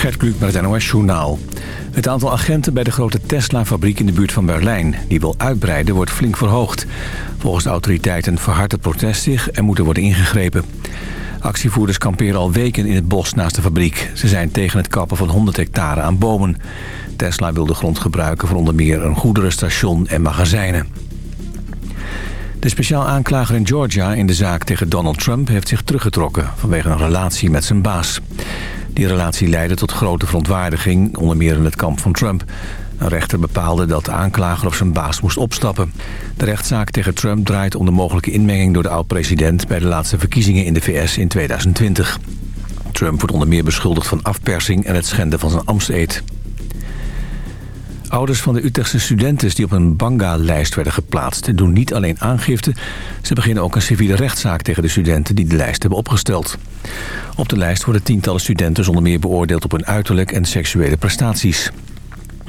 Gert Kluk met het NOS Journaal. Het aantal agenten bij de grote Tesla-fabriek in de buurt van Berlijn... die wil uitbreiden, wordt flink verhoogd. Volgens de autoriteiten verhardt het protest zich en moet er worden ingegrepen. Actievoerders kamperen al weken in het bos naast de fabriek. Ze zijn tegen het kappen van 100 hectare aan bomen. Tesla wil de grond gebruiken voor onder meer een goederenstation en magazijnen. De speciaal aanklager in Georgia in de zaak tegen Donald Trump... heeft zich teruggetrokken vanwege een relatie met zijn baas. Die relatie leidde tot grote verontwaardiging, onder meer in het kamp van Trump. Een rechter bepaalde dat de aanklager of zijn baas moest opstappen. De rechtszaak tegen Trump draait om de mogelijke inmenging door de oud-president... bij de laatste verkiezingen in de VS in 2020. Trump wordt onder meer beschuldigd van afpersing en het schenden van zijn ambtseed. Ouders van de Utrechtse studenten die op een banga-lijst werden geplaatst... doen niet alleen aangifte, ze beginnen ook een civiele rechtszaak tegen de studenten die de lijst hebben opgesteld. Op de lijst worden tientallen studenten zonder meer beoordeeld op hun uiterlijk en seksuele prestaties.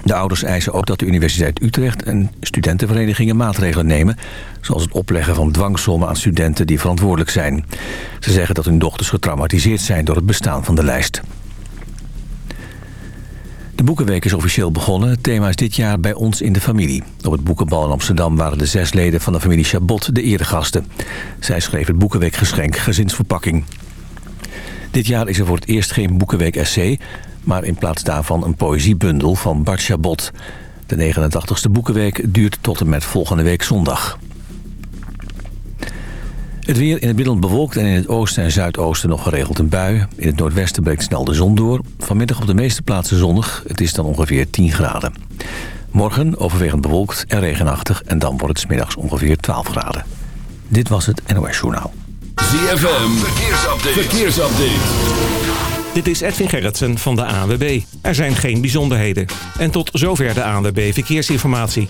De ouders eisen ook dat de Universiteit Utrecht en studentenverenigingen maatregelen nemen... zoals het opleggen van dwangsommen aan studenten die verantwoordelijk zijn. Ze zeggen dat hun dochters getraumatiseerd zijn door het bestaan van de lijst. De Boekenweek is officieel begonnen. Het thema is dit jaar bij ons in de familie. Op het Boekenbal in Amsterdam waren de zes leden van de familie Chabot de eregasten. Zij schreef het Boekenweekgeschenk Gezinsverpakking. Dit jaar is er voor het eerst geen Boekenweek-essay... maar in plaats daarvan een poëziebundel van Bart Chabot. De 89ste Boekenweek duurt tot en met volgende week zondag. Het weer in het midden bewolkt en in het oosten en zuidoosten nog geregeld een bui. In het noordwesten breekt snel de zon door. Vanmiddag op de meeste plaatsen zonnig. Het is dan ongeveer 10 graden. Morgen overwegend bewolkt en regenachtig en dan wordt het smiddags ongeveer 12 graden. Dit was het NOS Journaal. ZFM, verkeersupdate. verkeersupdate. Dit is Edwin Gerritsen van de ANWB. Er zijn geen bijzonderheden. En tot zover de ANWB Verkeersinformatie.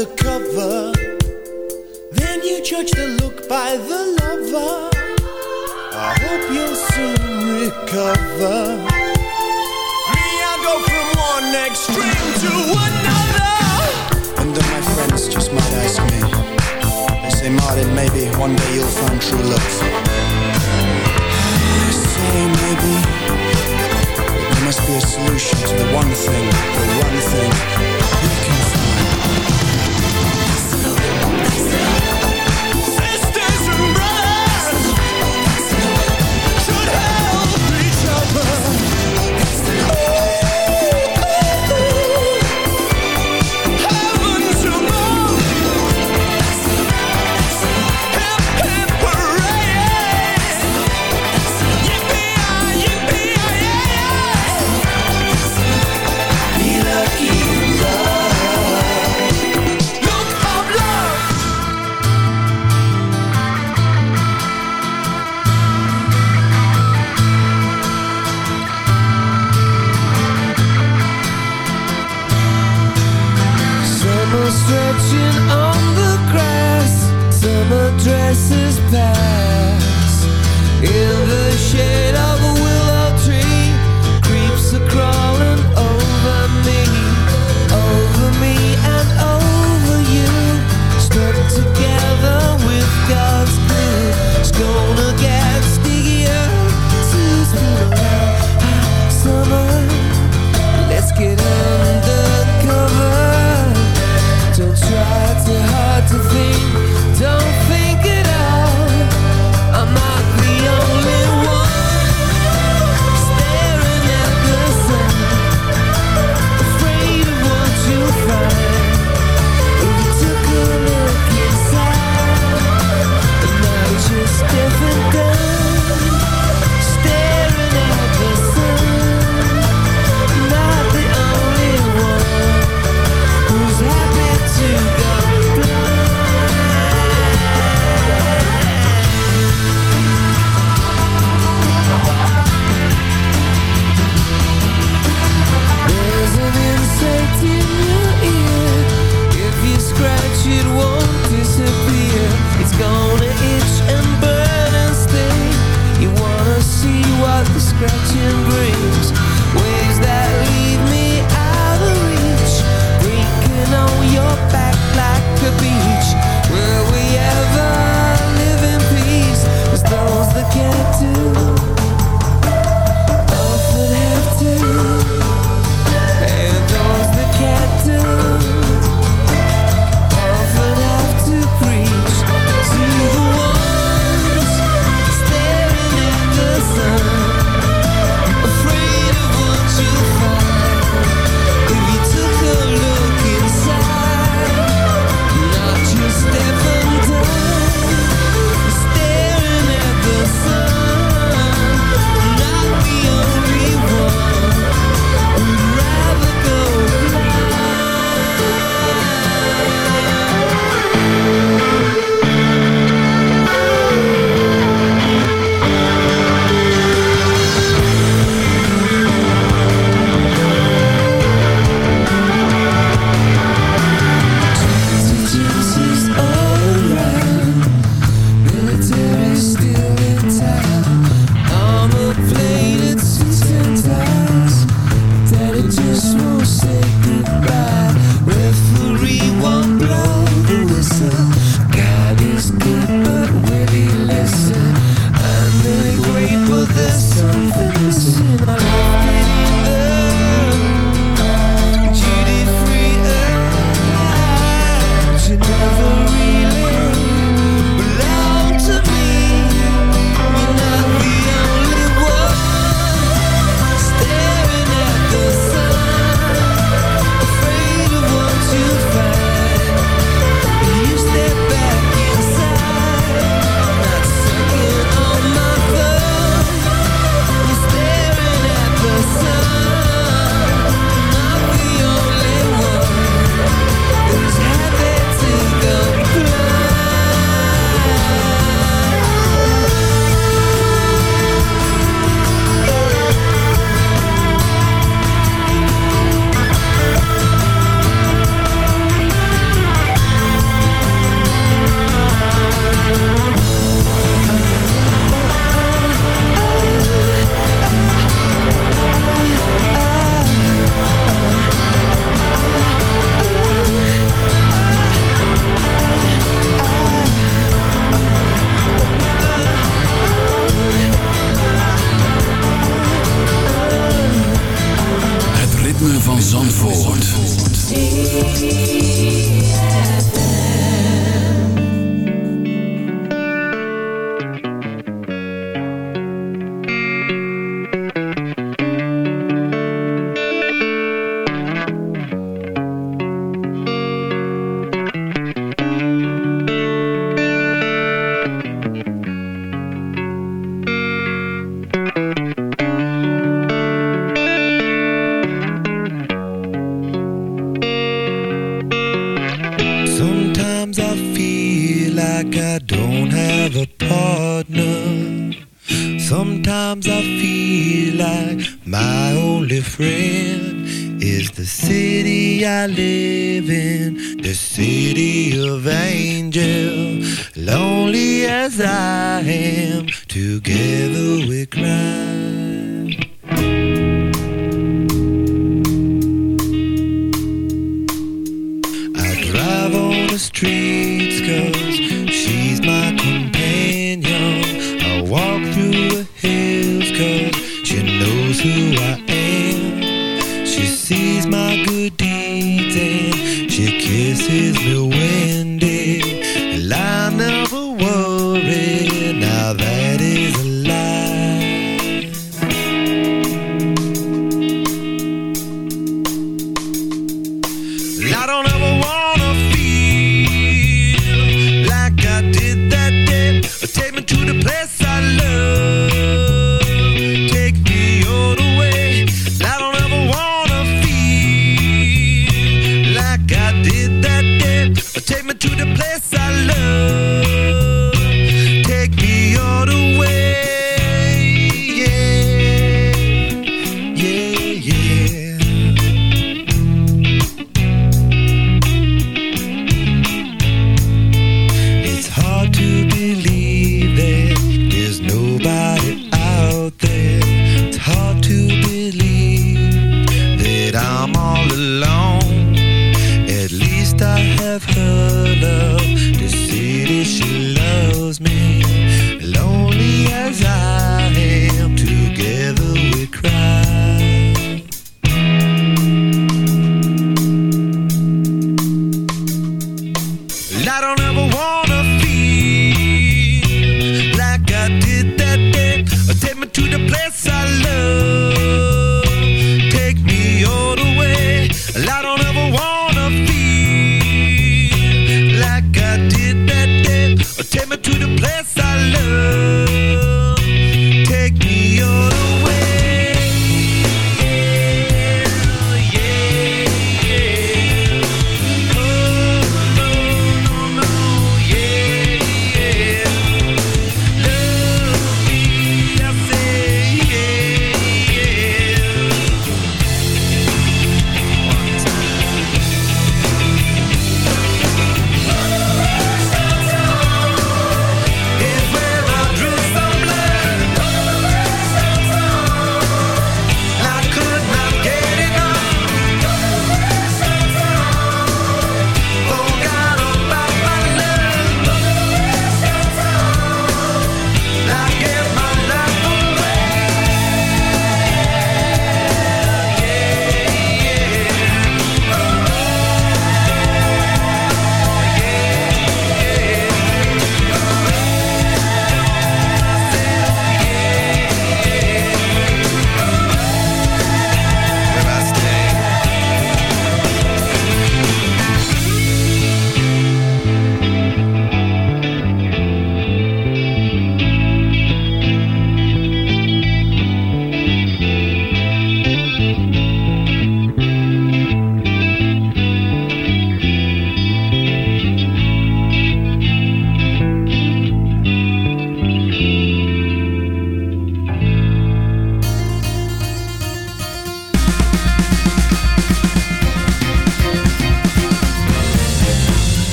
the cover, then you judge the look by the lover. I hope you'll soon recover. Me, I go from one extreme to another. And then my friends just might ask me, they say, Martin, maybe one day you'll find true love. I say maybe there must be a solution to the one thing, the one thing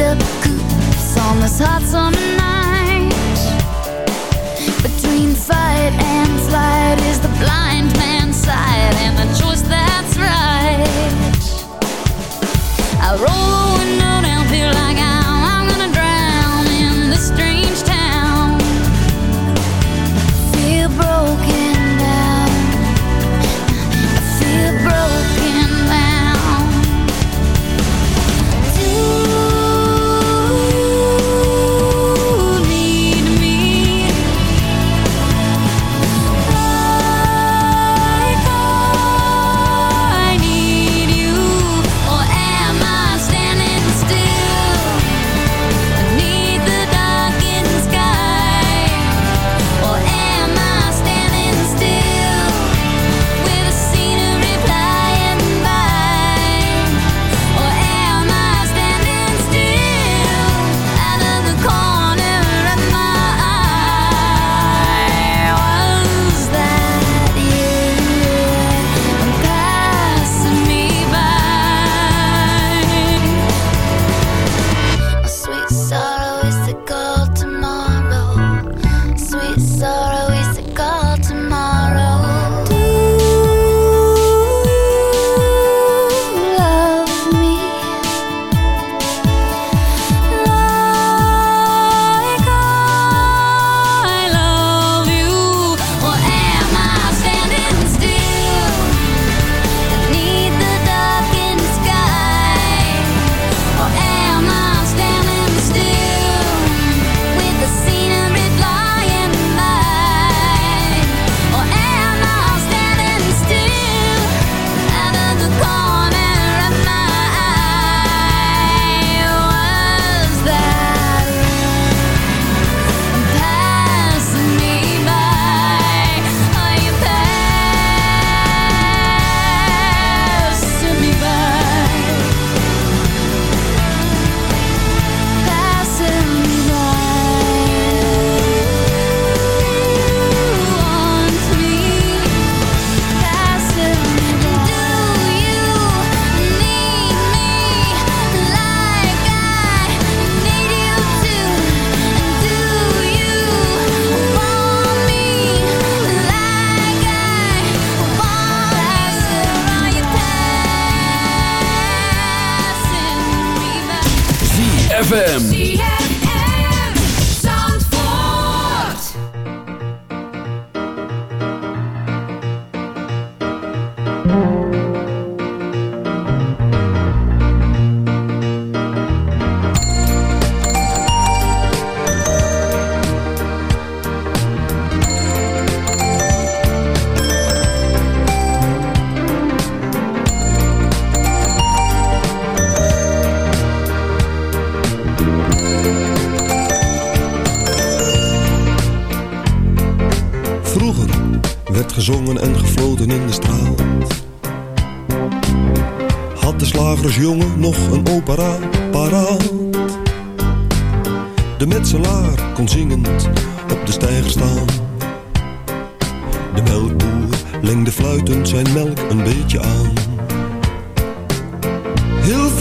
Up coops on this hot summer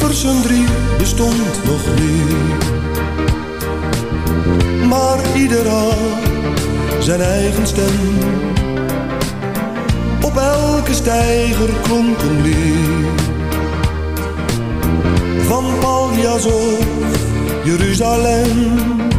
Door drie bestond nog niet. Maar ieder had zijn eigen stem. Op elke stijger klonk een lied. Van Paljas of Jeruzalem.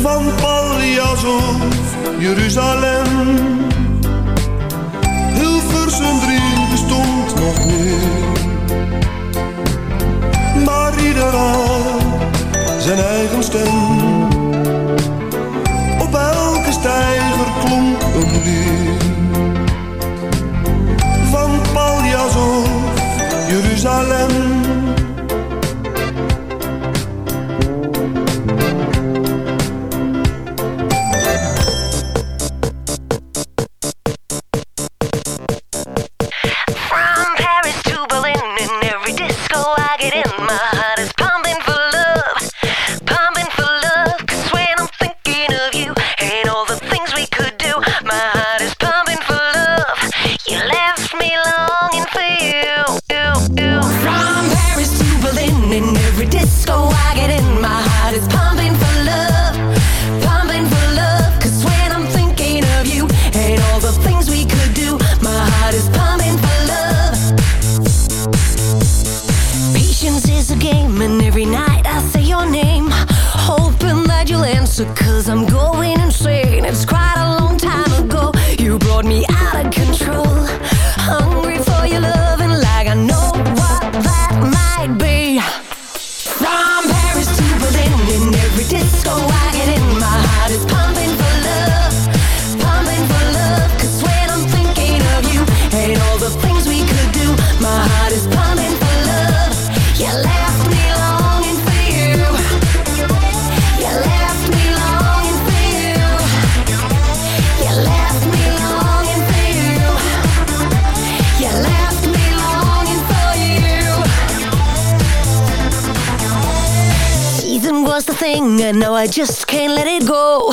van Pallias of Jeruzalem. Hilversum drie bestond nog niet, maar ieder zijn eigen stem. know I just can't let it go.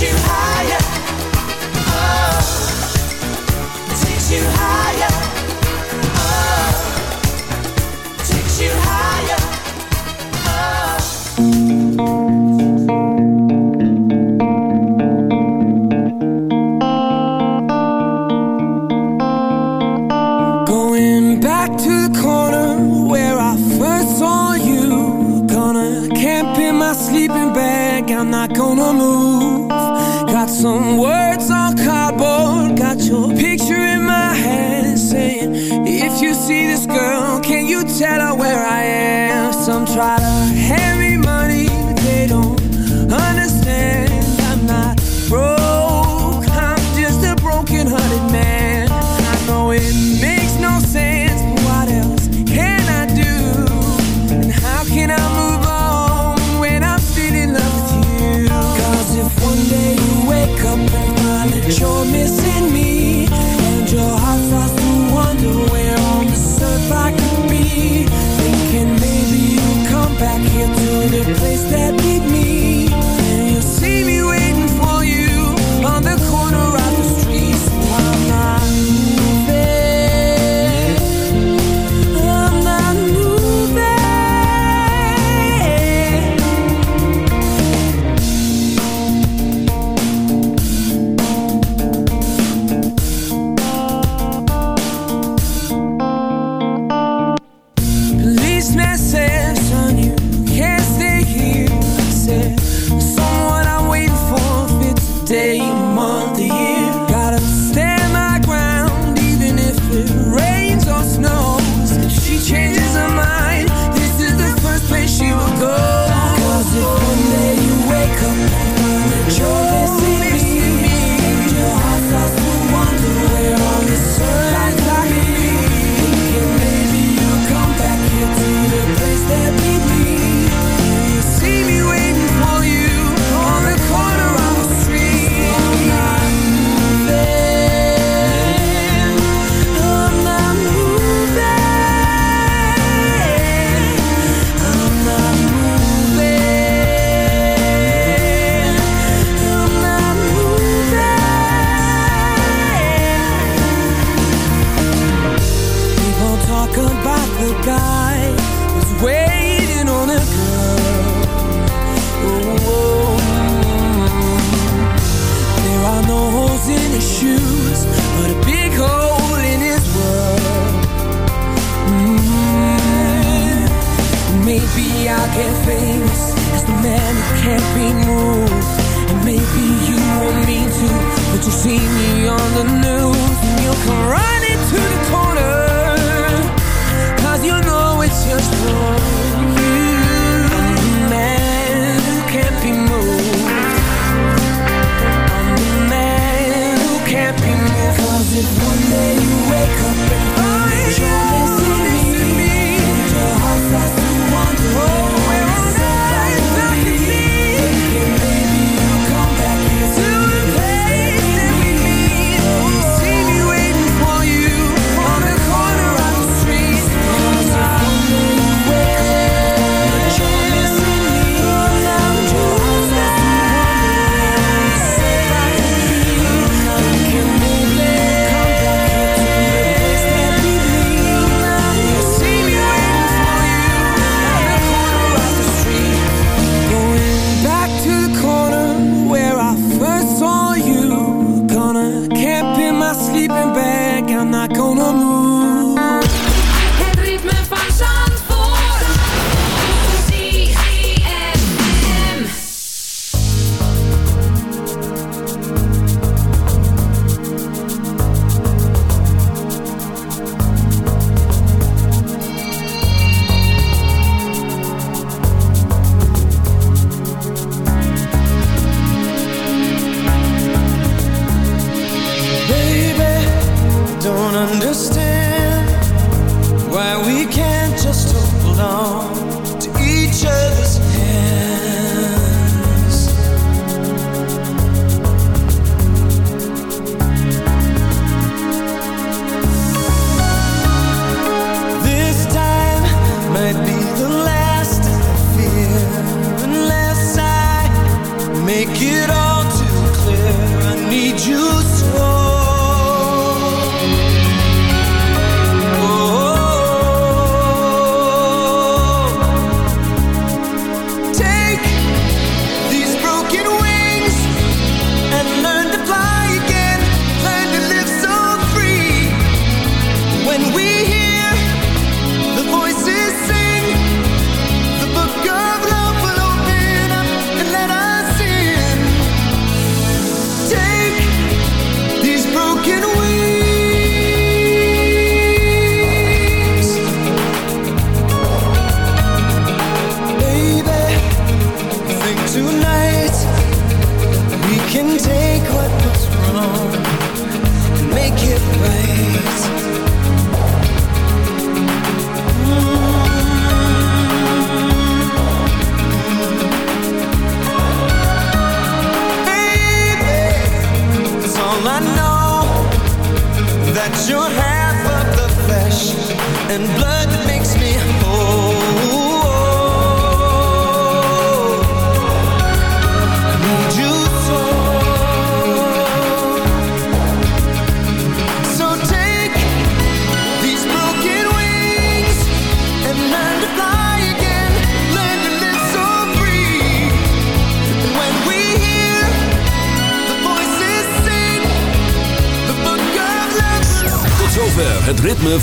wish you the place that